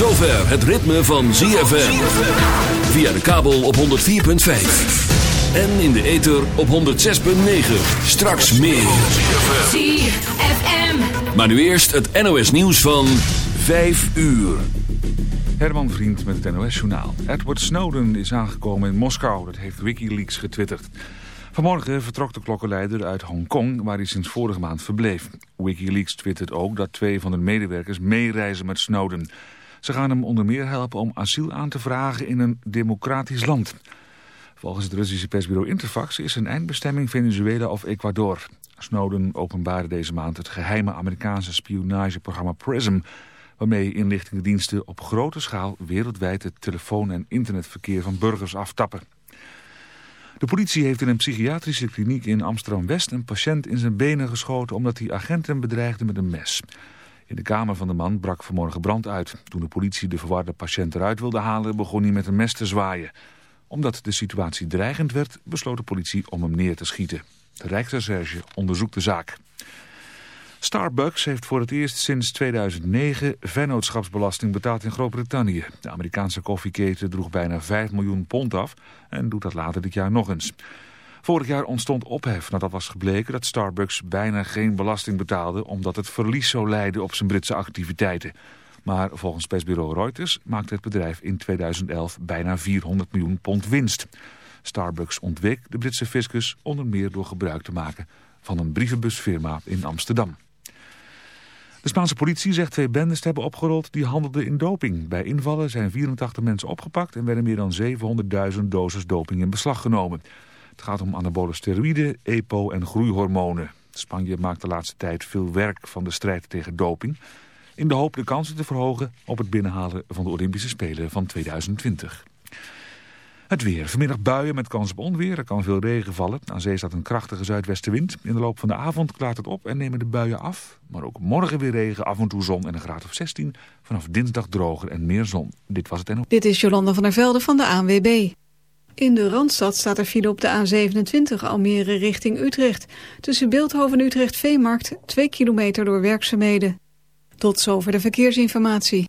zover het ritme van ZFM. Via de kabel op 104.5. En in de ether op 106.9. Straks meer. ZFM. Maar nu eerst het NOS nieuws van 5 uur. Herman Vriend met het NOS-journaal. Edward Snowden is aangekomen in Moskou, dat heeft Wikileaks getwitterd. Vanmorgen vertrok de klokkenleider uit Hongkong, waar hij sinds vorige maand verbleef. Wikileaks twittert ook dat twee van de medewerkers meereizen met Snowden. Ze gaan hem onder meer helpen om asiel aan te vragen in een democratisch land. Volgens het Russische persbureau Interfax is zijn eindbestemming Venezuela of Ecuador. Snowden openbaarde deze maand het geheime Amerikaanse spionageprogramma PRISM... waarmee inlichtingendiensten op grote schaal wereldwijd het telefoon- en internetverkeer van burgers aftappen. De politie heeft in een psychiatrische kliniek in Amsterdam-West een patiënt in zijn benen geschoten omdat hij agenten bedreigde met een mes. In de kamer van de man brak vanmorgen brand uit. Toen de politie de verwarde patiënt eruit wilde halen begon hij met een mes te zwaaien. Omdat de situatie dreigend werd besloot de politie om hem neer te schieten. De Rijksrecherche onderzoekt de zaak. Starbucks heeft voor het eerst sinds 2009 vennootschapsbelasting betaald in Groot-Brittannië. De Amerikaanse koffieketen droeg bijna 5 miljoen pond af en doet dat later dit jaar nog eens. Vorig jaar ontstond ophef nadat was gebleken dat Starbucks bijna geen belasting betaalde... omdat het verlies zou leiden op zijn Britse activiteiten. Maar volgens persbureau Reuters maakte het bedrijf in 2011 bijna 400 miljoen pond winst. Starbucks ontweek de Britse fiscus onder meer door gebruik te maken van een brievenbusfirma in Amsterdam. De Spaanse politie zegt twee bendes te hebben opgerold die handelden in doping. Bij invallen zijn 84 mensen opgepakt en werden meer dan 700.000 doses doping in beslag genomen. Het gaat om anabole steroïden, EPO en groeihormonen. Spanje maakt de laatste tijd veel werk van de strijd tegen doping... in de hoop de kansen te verhogen op het binnenhalen van de Olympische Spelen van 2020. Het weer. Vanmiddag buien met kans op onweer. Er kan veel regen vallen. Aan zee staat een krachtige zuidwestenwind. In de loop van de avond klaart het op en nemen de buien af. Maar ook morgen weer regen, af en toe zon en een graad of 16. Vanaf dinsdag droger en meer zon. Dit was het en Dit is Jolanda van der Velde van de ANWB. In de Randstad staat er file op de A27 Almere richting Utrecht. Tussen Beeldhoven en Utrecht-Veemarkt 2 kilometer door werkzaamheden. Tot zover de verkeersinformatie.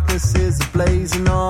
darkness is blazing on.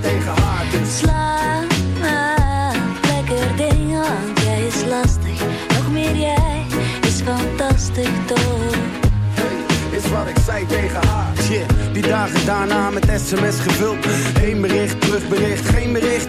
Tegen haar. Dus Slaap, lekker ding, want jij is lastig. Nog meer jij is fantastisch toch? is wat ik zei tegen haar. Shit, die dagen daarna met sms gevuld. Eén bericht, terugbericht, geen bericht.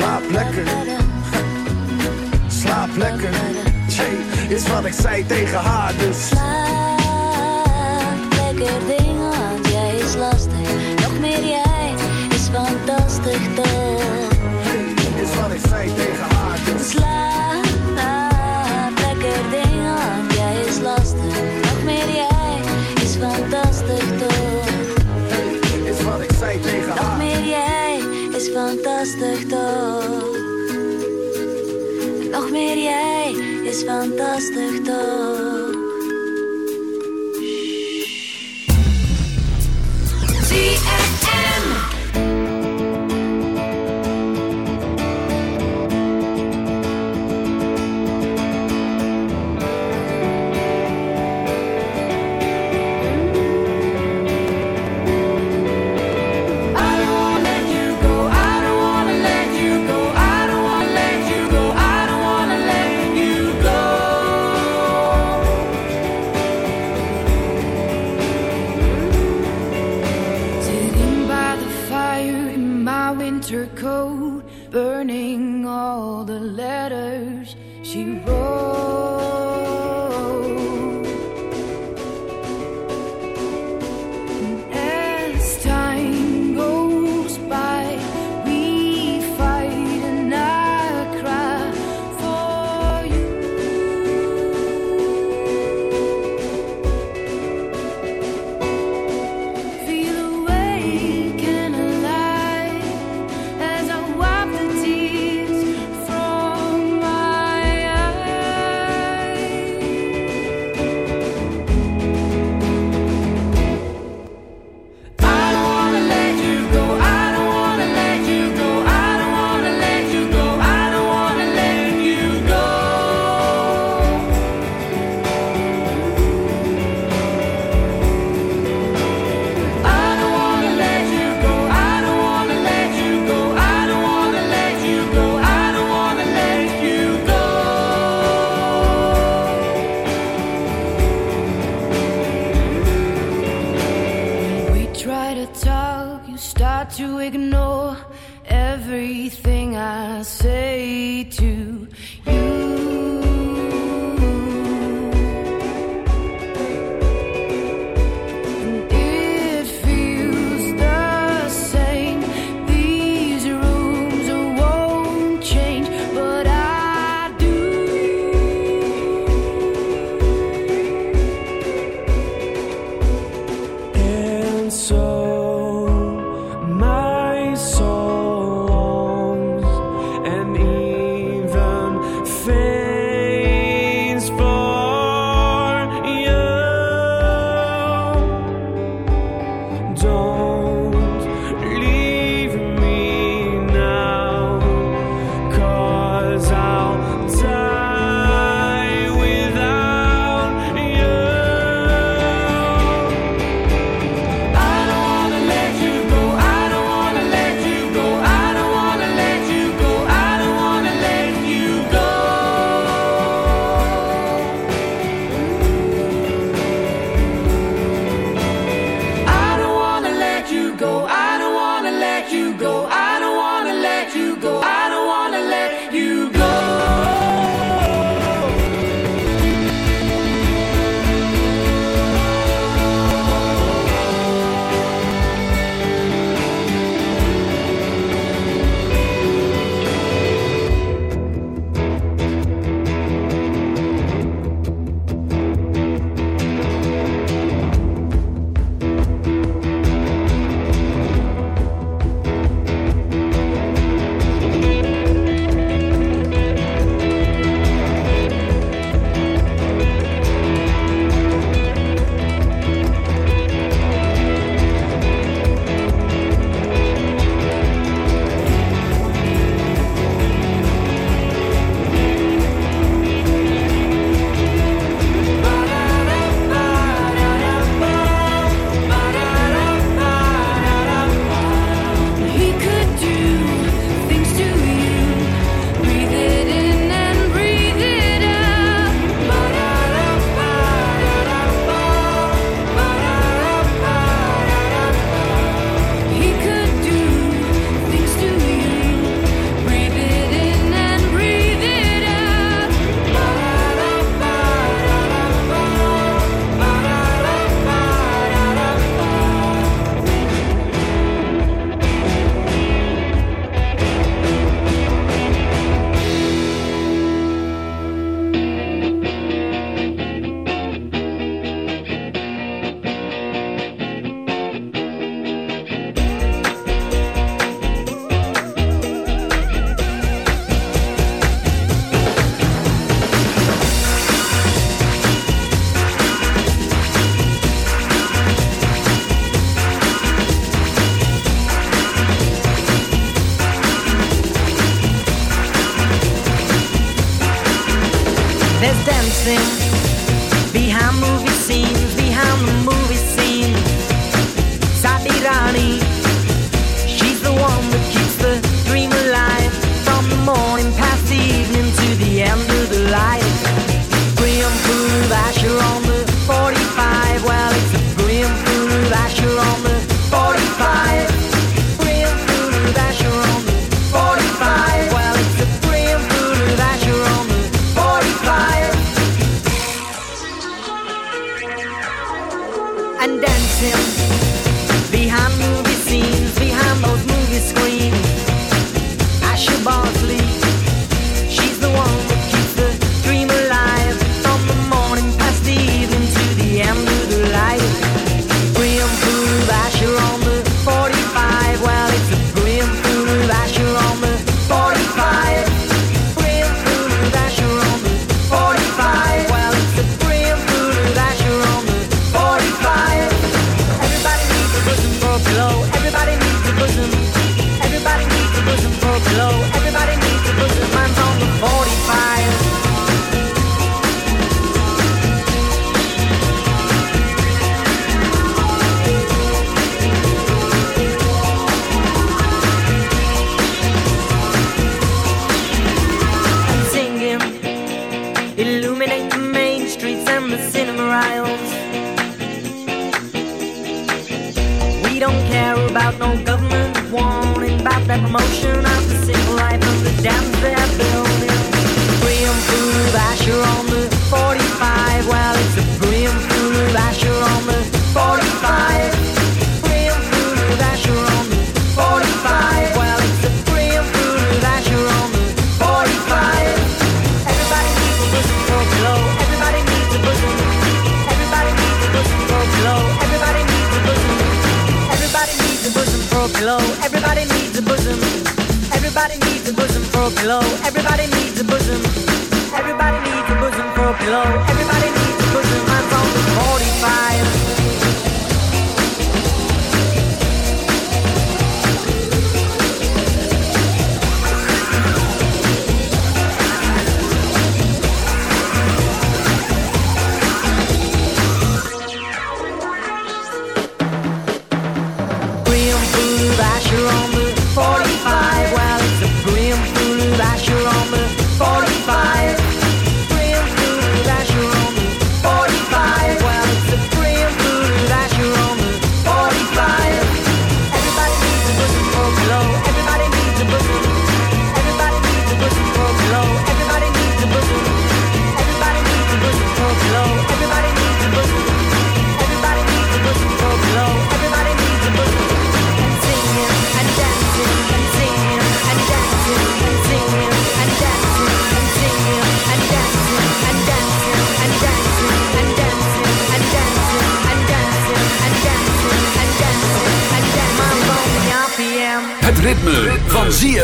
Slaap lekker. Slaap lekker. Jay, is wat ik zei tegen haar, dus. Slaap lekker fantastic to.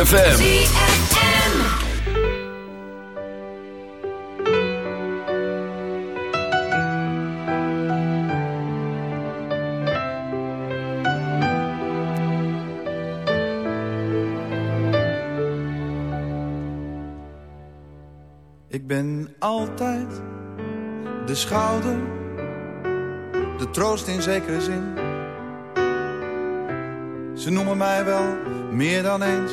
Ik ben altijd de schouder, de troost in zekere zin. Ze noemen mij wel meer dan eens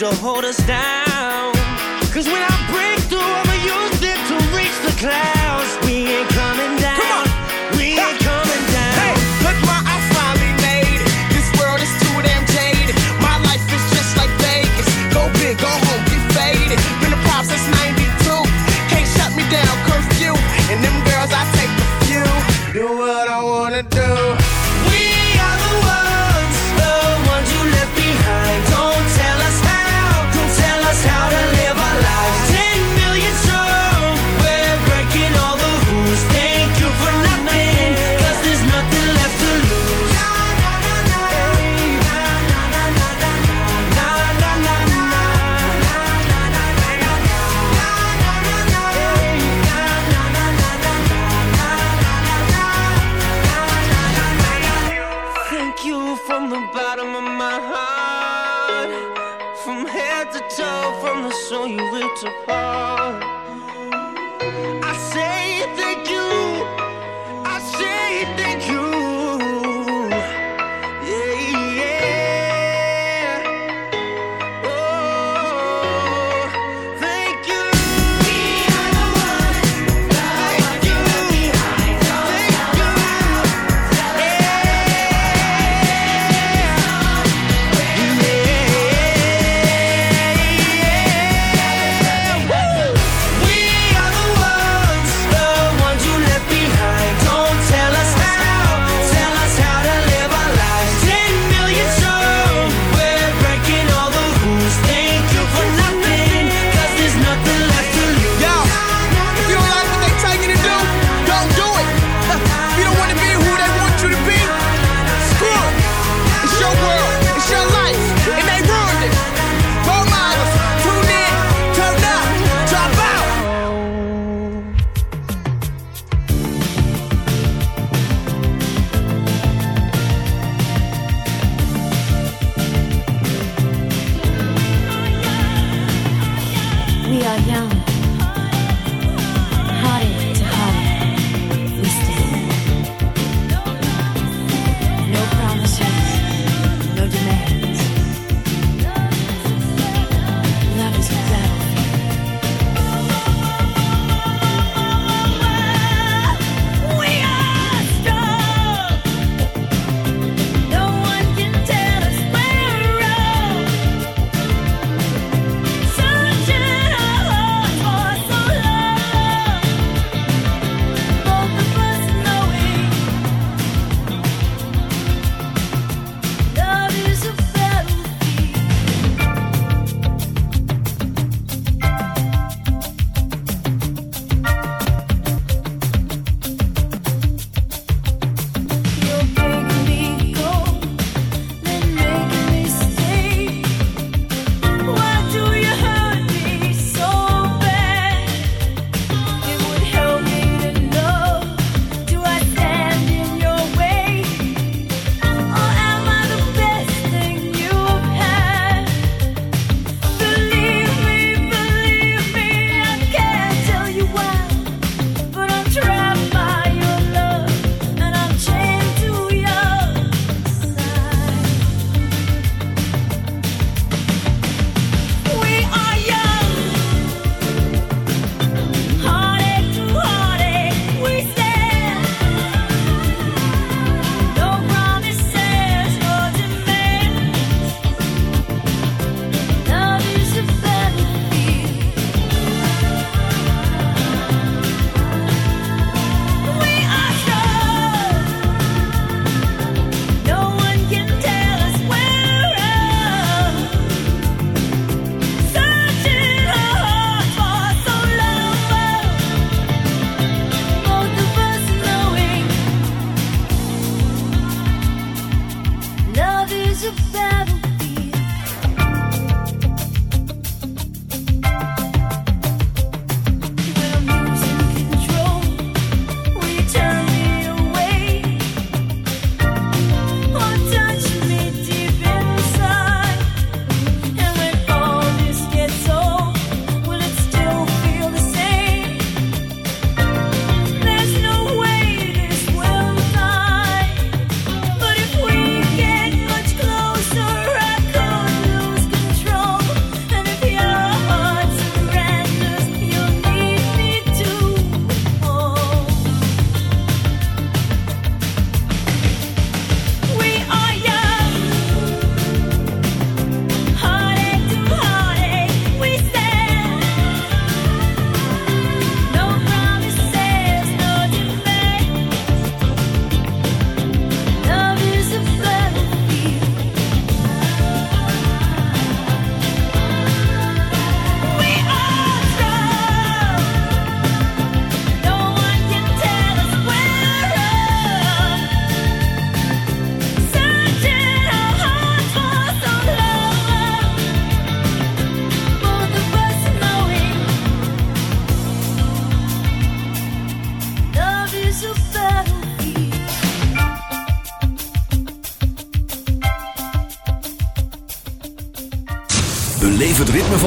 used to hold us down. Cause when I break through, I'ma use it to reach the clouds.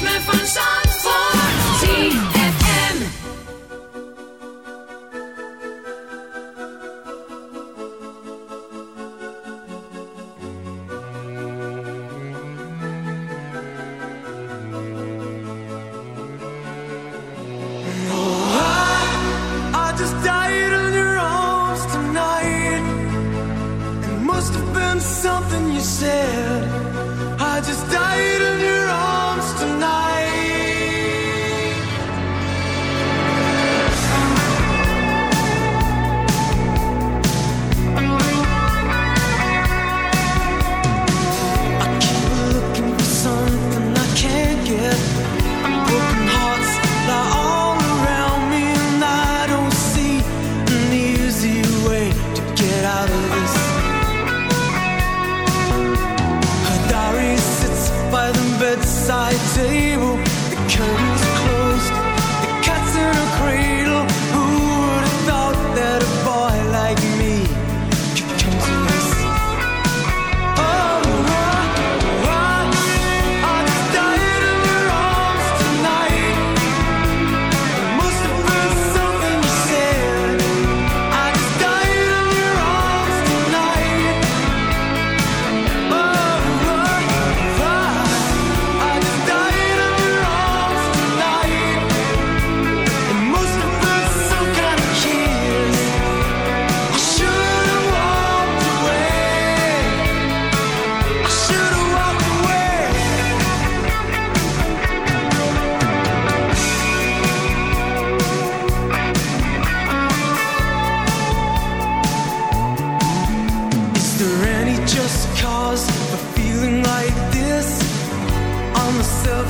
ritme van Zandvoort.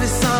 The surface,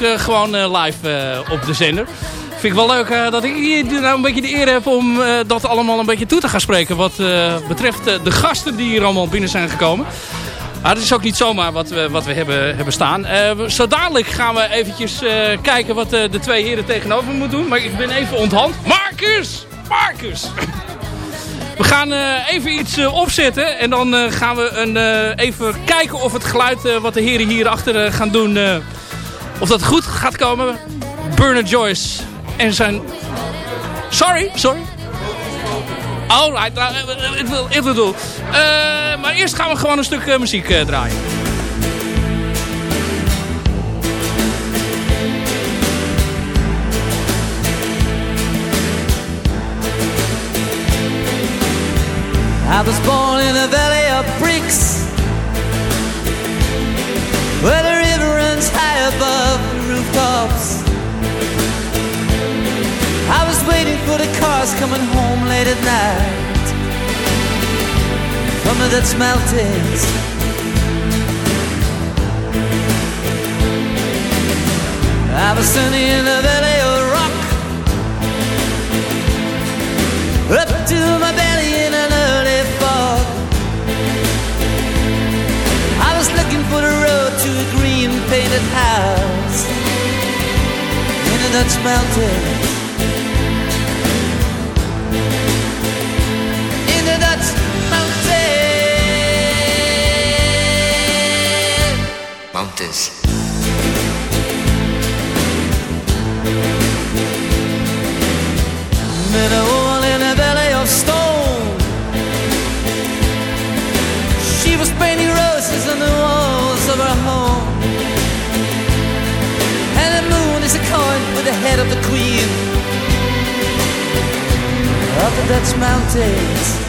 eh, gewoon eh, live eh, op de zender. Vind ik wel leuk dat ik hier nou een beetje de eer heb om dat allemaal een beetje toe te gaan spreken. Wat betreft de gasten die hier allemaal binnen zijn gekomen. Maar het is ook niet zomaar wat we, wat we hebben, hebben staan. Eh, zo dadelijk gaan we eventjes kijken wat de twee heren tegenover moeten doen. Maar ik ben even onthand. Marcus! Marcus! We gaan even iets opzetten en dan gaan we een, even kijken of het geluid wat de heren hier achter eh, gaan doen, of dat goed gaat komen. Bernard Joyce en zijn... Sorry, sorry. Alright, nou, eh, ik wil, wil doen. Eh, maar eerst gaan we gewoon een stuk eh, muziek eh, draaien. I was born in a valley rooftops I was waiting for the cars coming home late at night. The Dutch mountains. I was standing in a valley of rock. Up to my belly in an early fog. I was looking for the road to a green painted house In the of the queen. Of the Dutch mountains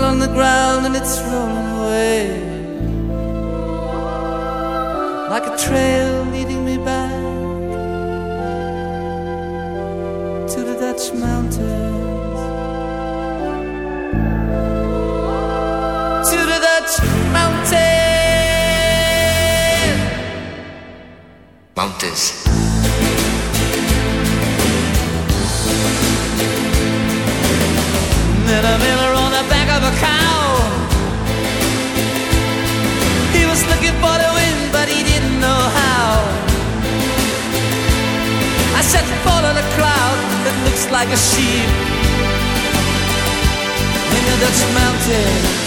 fell on the ground and it's rolling away. Like a trail leading me back to the Dutch mountains. To the Dutch mountains. Mountains. Met a miller on was looking for the wind, but he didn't know how. I said, follow the cloud that looks like a sheep in the Dutch mountains.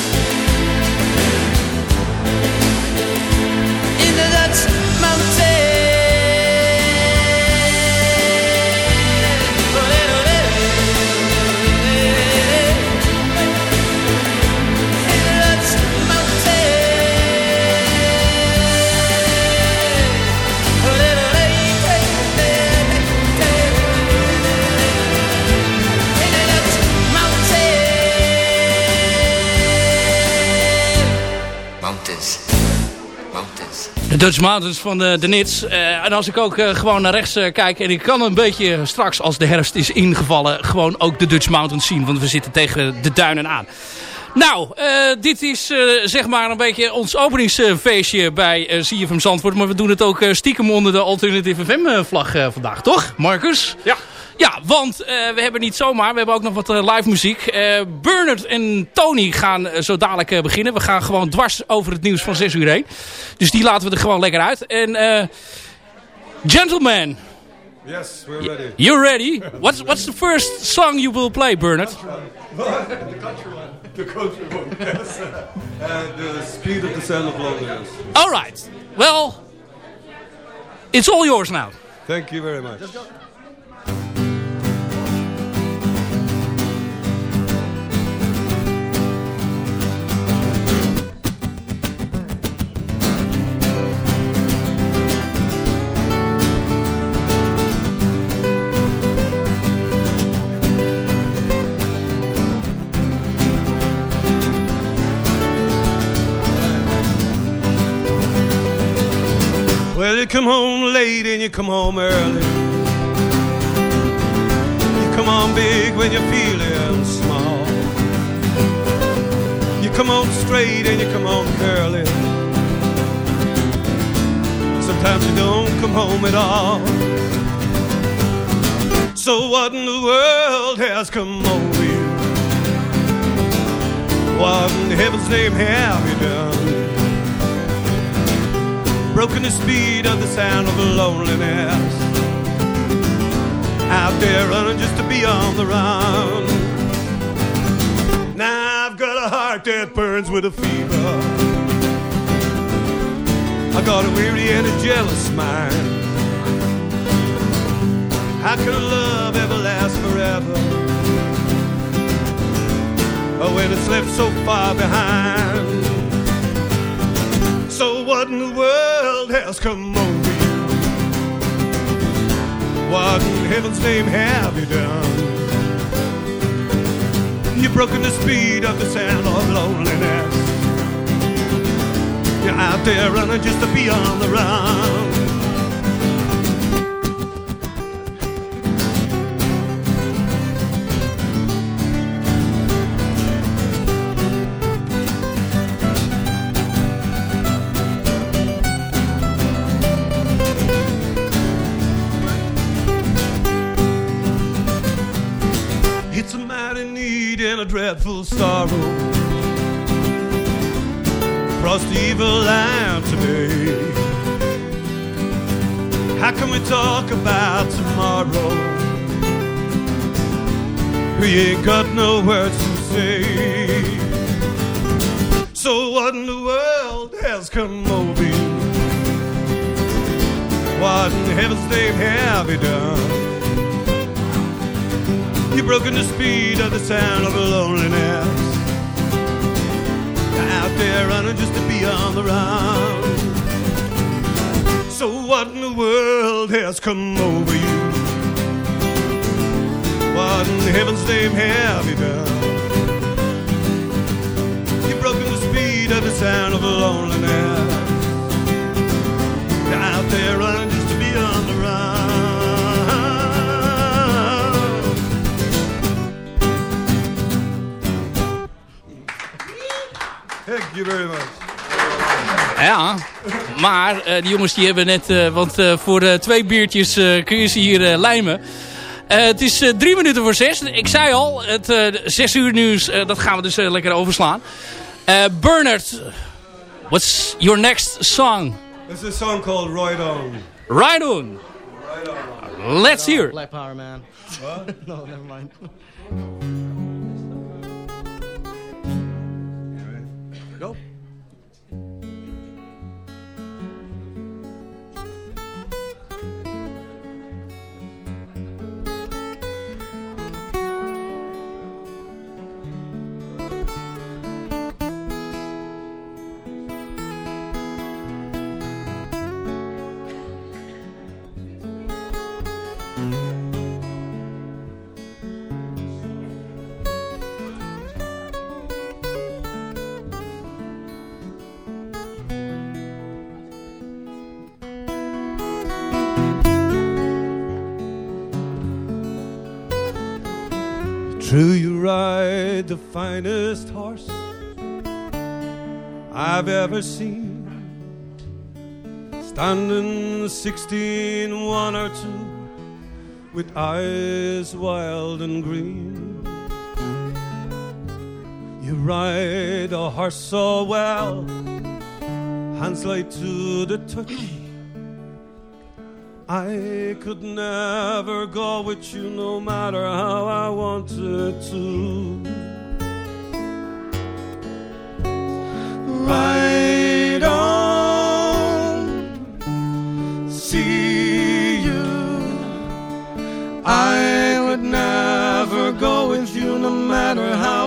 Dutch Mountains van de, de Nits. Eh, en als ik ook eh, gewoon naar rechts eh, kijk... en ik kan een beetje straks, als de herfst is ingevallen... gewoon ook de Dutch Mountains zien. Want we zitten tegen de duinen aan. Nou, eh, dit is eh, zeg maar een beetje ons openingsfeestje bij uh, CFM Zandvoort. Maar we doen het ook eh, stiekem onder de Alternative FM-vlag vandaag, toch, Marcus? Ja. Ja, want eh, we hebben niet zomaar, we hebben ook nog wat eh, live muziek. Eh Bernard en Tony gaan zo dadelijk beginnen. We gaan gewoon dwars over het nieuws van 6 uur heen. Dus die laten we er gewoon lekker uit. En eh Gentleman, Yes, we're ready. you ready? What's, what's the first song you will play, Bernard? the country one. The country one, yes. and the speed of the sound of loneliness. All right. Well, it's all yours now. Thank you very much. Come home late and you come home early. You come on big when you're feeling small. You come on straight and you come on curly. Sometimes you don't come home at all. So what in the world has come over you? What in heaven's name have you done? Broken the speed of the sound of loneliness. Out there running just to be on the run. Now I've got a heart that burns with a fever. I got a weary and a jealous mind. How can love ever last forever? Oh, when it's left so far behind. So what in the world has come over you? What in heaven's name have you done? You've broken the speed of the sound of loneliness. You're out there running just to be on the run. We talk about tomorrow? We ain't got no words to say. So what in the world has come over you? What in heaven's name have you done? You've broken the speed of the sound of loneliness. Out there running just to be on the run. So what in the world has come over you? What in heaven's name have you done? You've broken the speed of the sound of loneliness. Out there running just to be on the run. Thank you very much. Ja, maar eh, die jongens die hebben net... eh, want eh, voor eh, twee biertjes eh, kun je ze hier eh, lijmen. Eh, het is eh, drie minuten voor zes. Ik zei al, het eh, zes uur nieuws, eh, dat gaan we dus eh, lekker overslaan. Eh, Bernard, what's your next song? There's a song called Ride On. Right on. Let's hear. Black Power, man. What? no, never mind. Finest horse I've ever seen. Standing sixteen, one or two, with eyes wild and green. You ride a horse so well, hands light to the touch. I could never go with you no matter how I wanted to. right on. See you. I would never go with you no matter how.